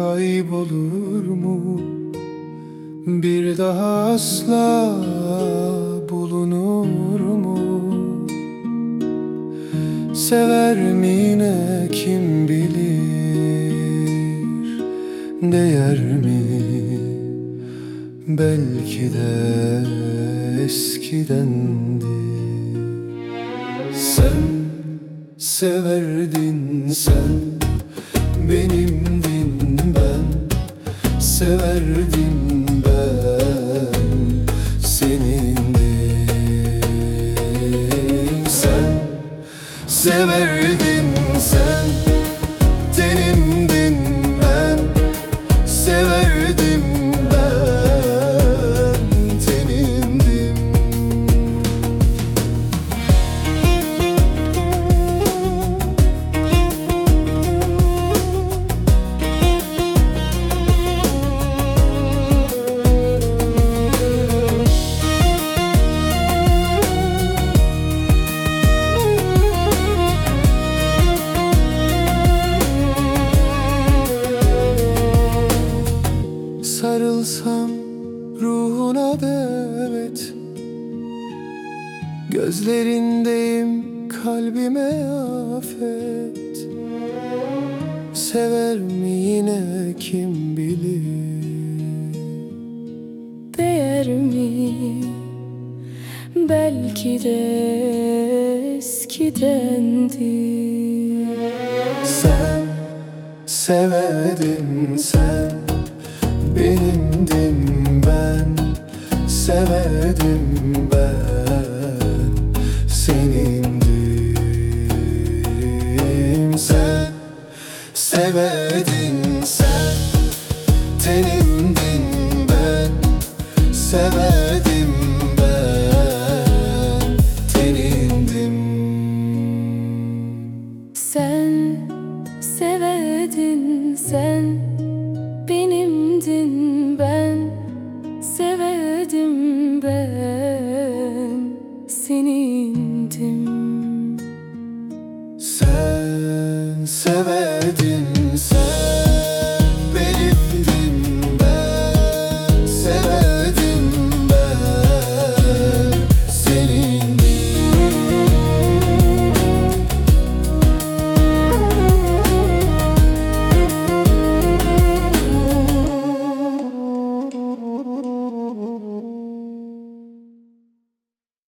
kaybolur mu? Bir daha asla bulunur mu? Sever mi yine kim bilir Değer mi Belki de eskidendi Sen severdin sen benimdi Severdim ben Senindim sen Severdin evet. Gözlerindeyim kalbime afet. Sever mi yine kim bilir? Değer mi? Belki de eskidendi Sen severdin sen Benimdin ben Severdim ben. Senindim sen Severdin sen. Tenimdin ben Severdim ben. Tenindim. Sen severdin sen Benimdin senindim. Sen severdin